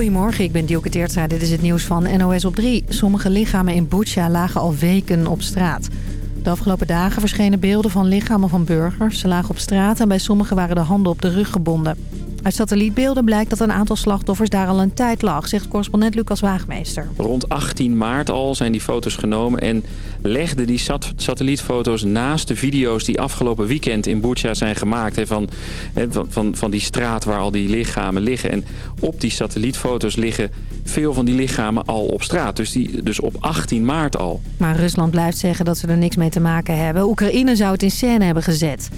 Goedemorgen, ik ben Dielke Teertstra. Dit is het nieuws van NOS op 3. Sommige lichamen in Butsja lagen al weken op straat. De afgelopen dagen verschenen beelden van lichamen van burgers. Ze lagen op straat en bij sommigen waren de handen op de rug gebonden. Uit satellietbeelden blijkt dat een aantal slachtoffers daar al een tijd lag, zegt correspondent Lucas Waagmeester. Rond 18 maart al zijn die foto's genomen en legden die sat satellietfoto's naast de video's die afgelopen weekend in Butsja zijn gemaakt. van, van, van die straat waar al die lichamen liggen. En op die satellietfoto's liggen veel van die lichamen al op straat. Dus, die, dus op 18 maart al. Maar Rusland blijft zeggen dat ze er niks mee te maken hebben. Oekraïne zou het in scène hebben gezet.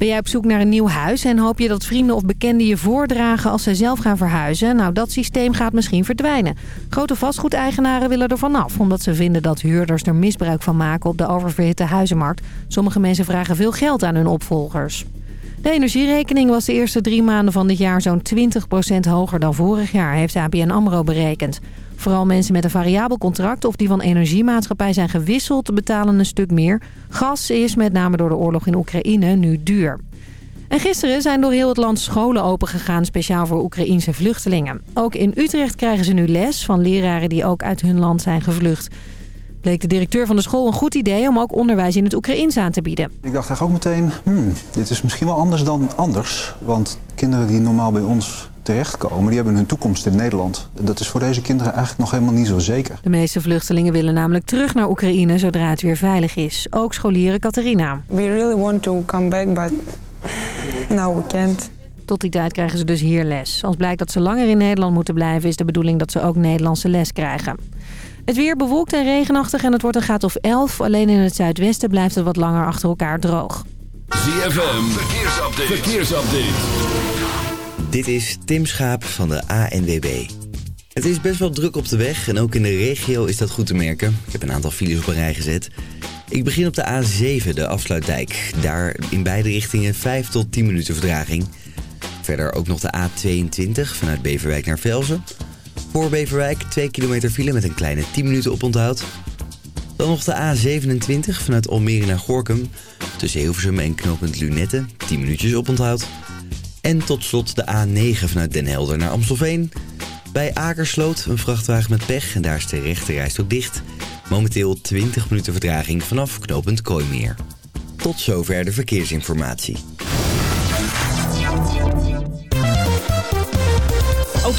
Ben jij op zoek naar een nieuw huis en hoop je dat vrienden of bekenden je voordragen als ze zelf gaan verhuizen? Nou, dat systeem gaat misschien verdwijnen. Grote vastgoedeigenaren willen er vanaf, omdat ze vinden dat huurders er misbruik van maken op de oververhitte huizenmarkt. Sommige mensen vragen veel geld aan hun opvolgers. De energierekening was de eerste drie maanden van dit jaar zo'n 20% hoger dan vorig jaar, heeft ABN AMRO berekend. Vooral mensen met een variabel contract of die van energiemaatschappij zijn gewisseld betalen een stuk meer. Gas is met name door de oorlog in Oekraïne nu duur. En gisteren zijn door heel het land scholen opengegaan speciaal voor Oekraïense vluchtelingen. Ook in Utrecht krijgen ze nu les van leraren die ook uit hun land zijn gevlucht. Bleek de directeur van de school een goed idee om ook onderwijs in het Oekraïens aan te bieden. Ik dacht eigenlijk ook meteen, hmm, dit is misschien wel anders dan anders. Want kinderen die normaal bij ons terechtkomen, die hebben hun toekomst in Nederland. Dat is voor deze kinderen eigenlijk nog helemaal niet zo zeker. De meeste vluchtelingen willen namelijk terug naar Oekraïne zodra het weer veilig is. Ook scholieren Catharina. We really want to come back, but now we can't. Tot die tijd krijgen ze dus hier les. Als blijkt dat ze langer in Nederland moeten blijven... is de bedoeling dat ze ook Nederlandse les krijgen. Het weer bewolkt en regenachtig en het wordt een graad of 11. Alleen in het zuidwesten blijft het wat langer achter elkaar droog. ZFM, verkeersupdate. verkeersupdate. Dit is Tim Schaap van de ANWB. Het is best wel druk op de weg en ook in de regio is dat goed te merken. Ik heb een aantal files op een rij gezet. Ik begin op de A7, de afsluitdijk. Daar in beide richtingen 5 tot 10 minuten verdraging. Verder ook nog de A22 vanuit Beverwijk naar Velzen. Voor Beverwijk 2 kilometer file met een kleine 10 minuten oponthoud. Dan nog de A27 vanuit Almere naar Gorkum. Tussen Hilversum en knooppunt Lunette 10 minuutjes oponthoud. En tot slot de A9 vanuit Den Helder naar Amstelveen. Bij Akersloot een vrachtwagen met pech en daar is de rechterrijst ook dicht. Momenteel 20 minuten vertraging vanaf knooppunt Kooimeer. Tot zover de verkeersinformatie.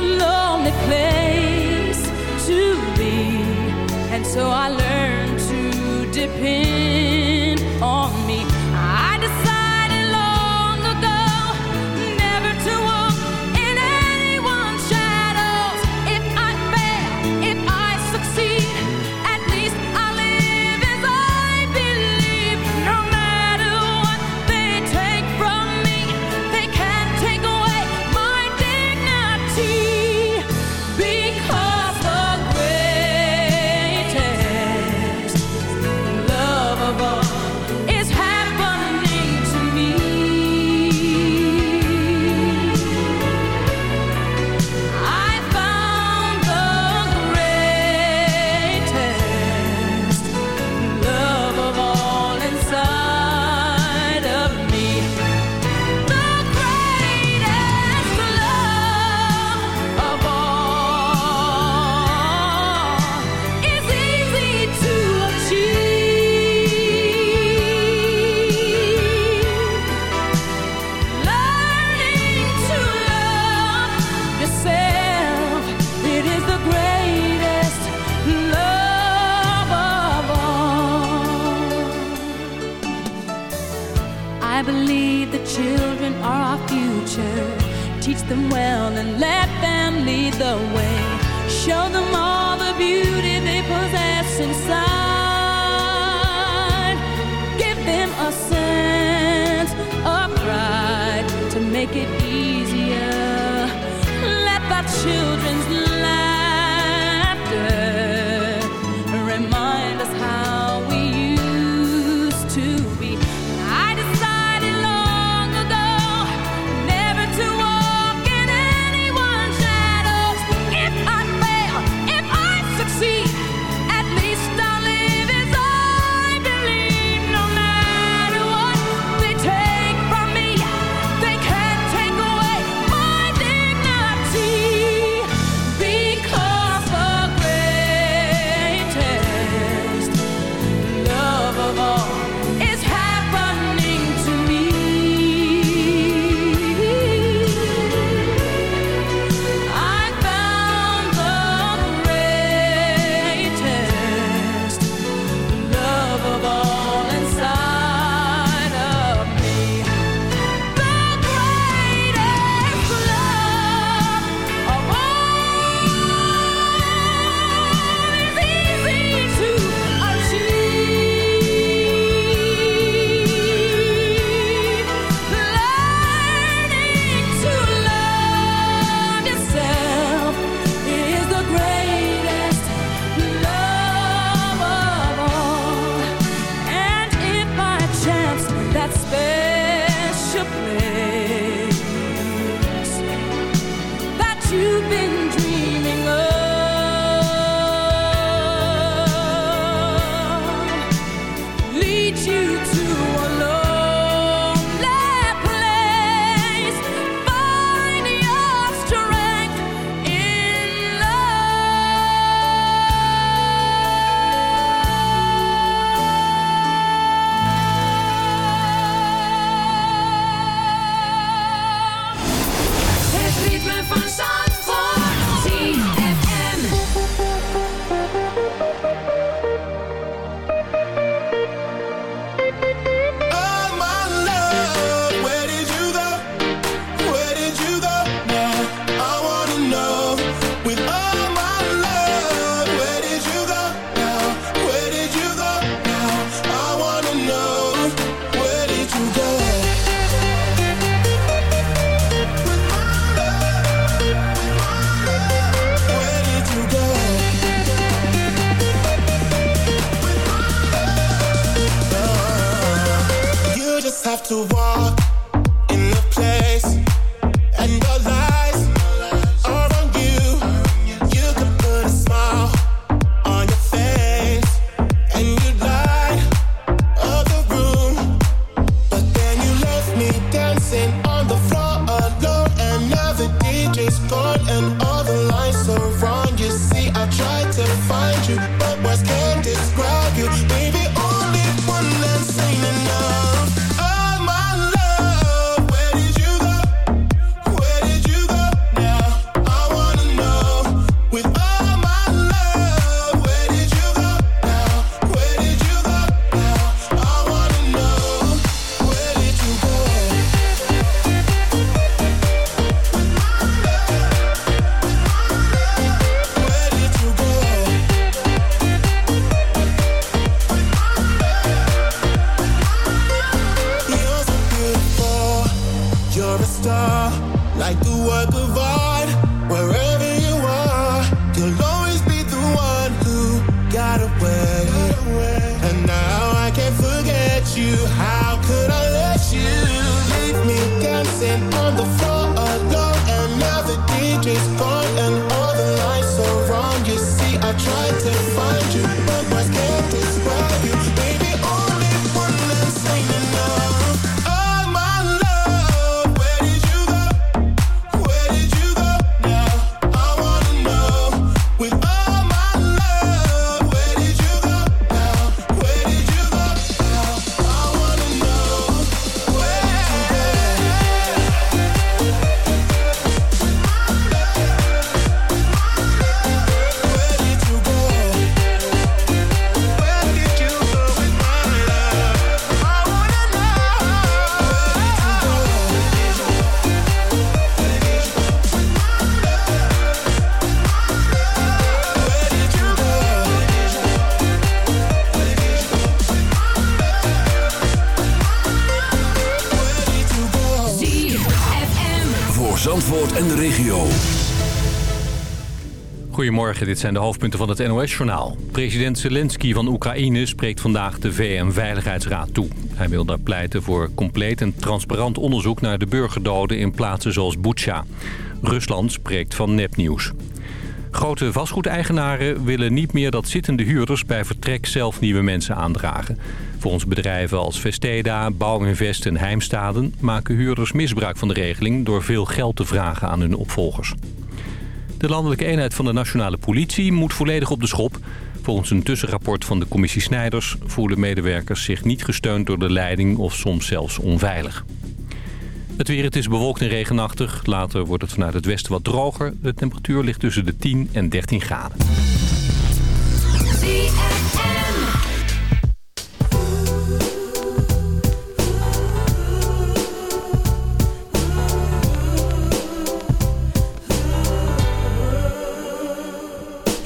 a lonely place to be. And so I learned to depend on me. to walk. Goedemorgen, dit zijn de hoofdpunten van het NOS-journaal. President Zelensky van Oekraïne spreekt vandaag de VN-veiligheidsraad toe. Hij wil daar pleiten voor compleet en transparant onderzoek naar de burgerdoden in plaatsen zoals Butsja. Rusland spreekt van nepnieuws. Grote vastgoedeigenaren willen niet meer dat zittende huurders bij vertrek zelf nieuwe mensen aandragen. Volgens bedrijven als Vesteda, Bouwinvest en Heimstaden maken huurders misbruik van de regeling door veel geld te vragen aan hun opvolgers. De landelijke eenheid van de nationale politie moet volledig op de schop. Volgens een tussenrapport van de commissie Snijders voelen medewerkers zich niet gesteund door de leiding of soms zelfs onveilig. Het weer, het is bewolkt en regenachtig. Later wordt het vanuit het westen wat droger. De temperatuur ligt tussen de 10 en 13 graden.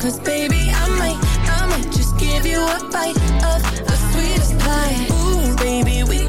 Cause baby, I might, I might just give you a bite of the sweetest pie. Ooh, baby, we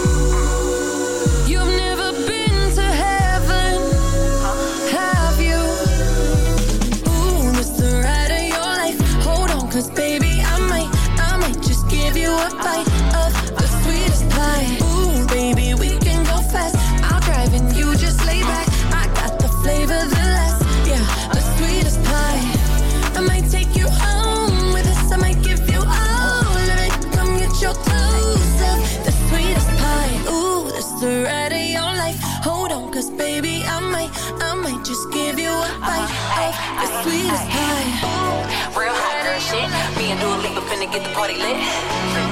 A bite of the sweetest pie. Ooh, baby, we can go fast. I'll drive and you just lay back. I got the flavor, the last, yeah, the sweetest pie. I might take you home with us. I might give you all of it. Come get your toes up. The sweetest pie. Ooh, that's the ride of your life. Hold on, cause baby, I might, I might just give you a bite of the sweetest pie. Real hot girl shit. Me and Dua Lipa finna get the party lit.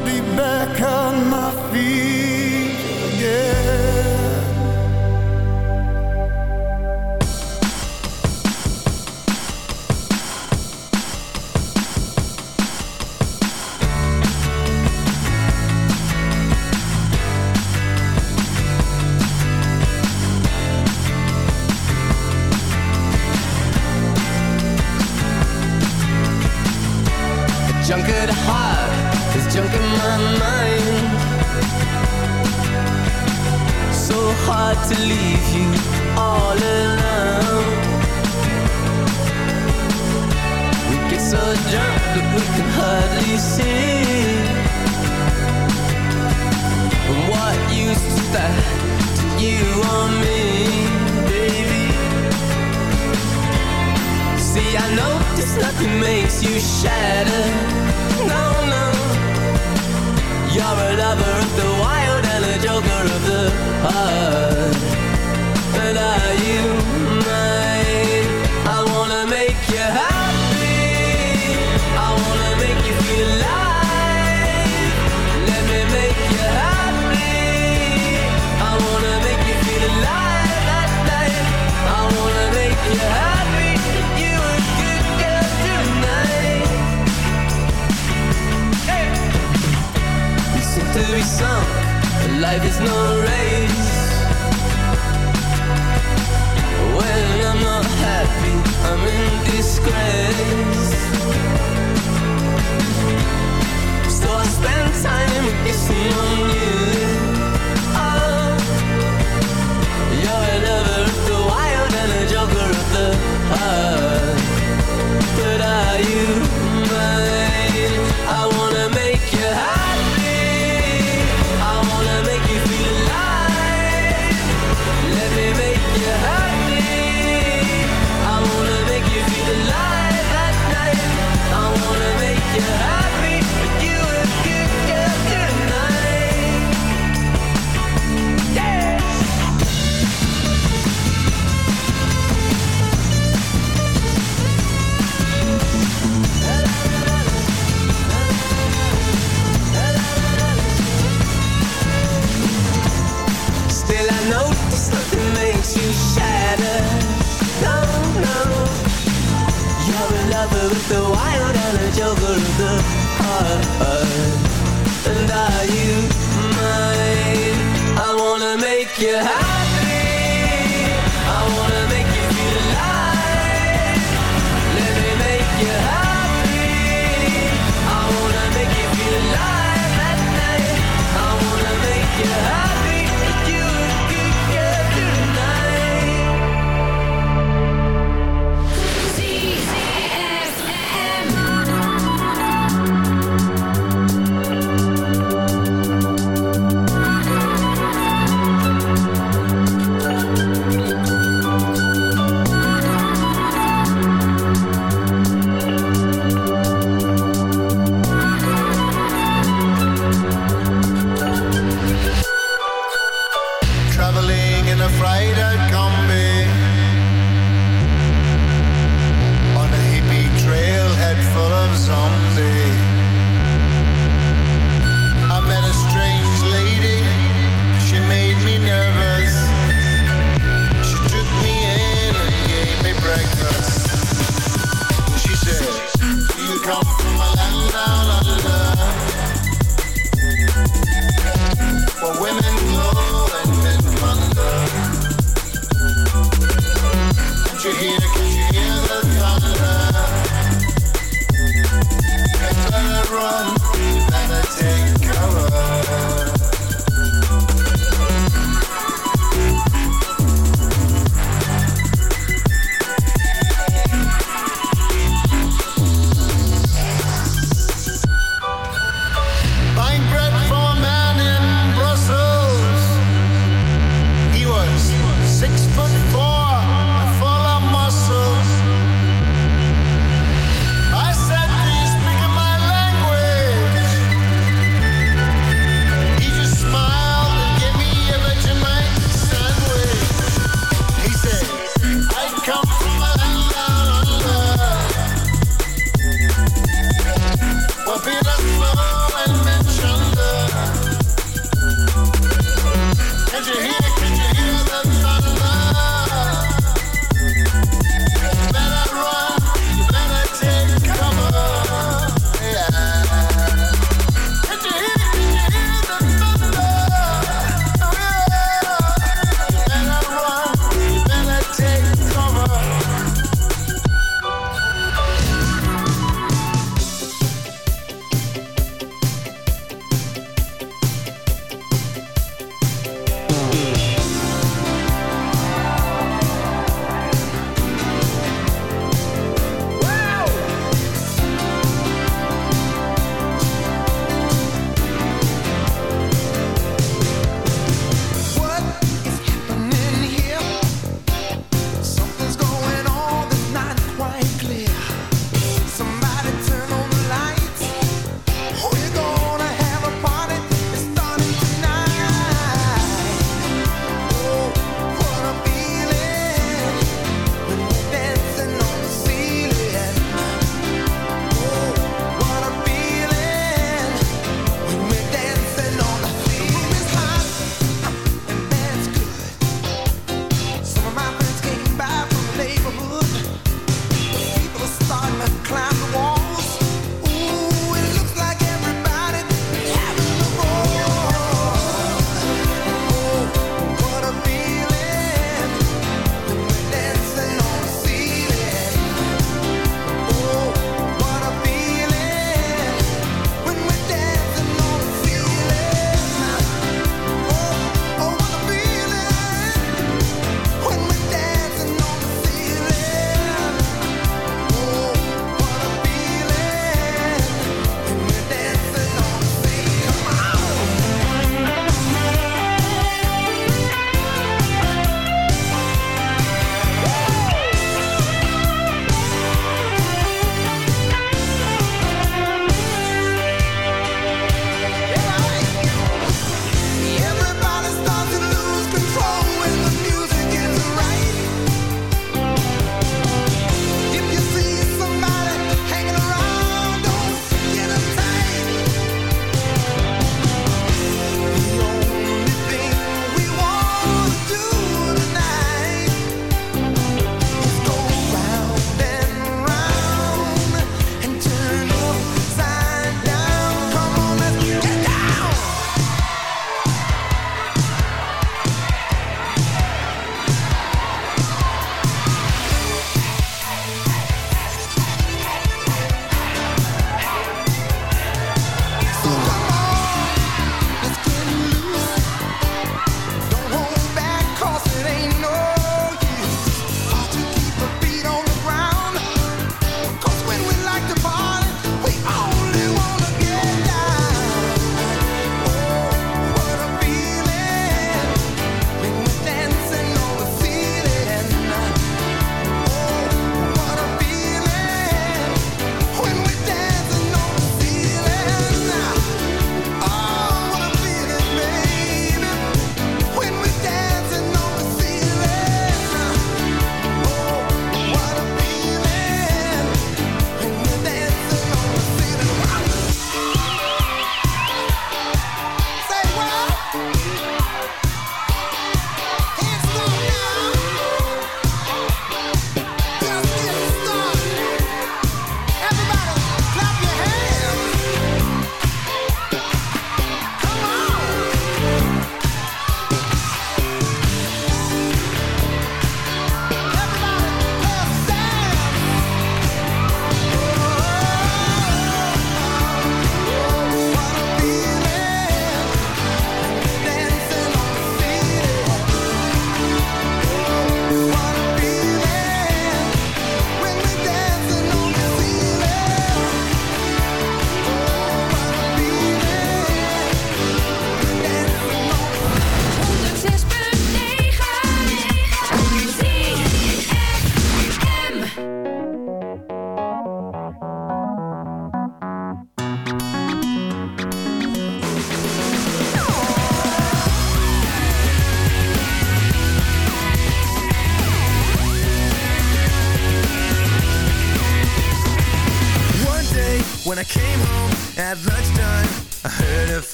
Be back on my feet again.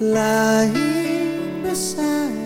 lying beside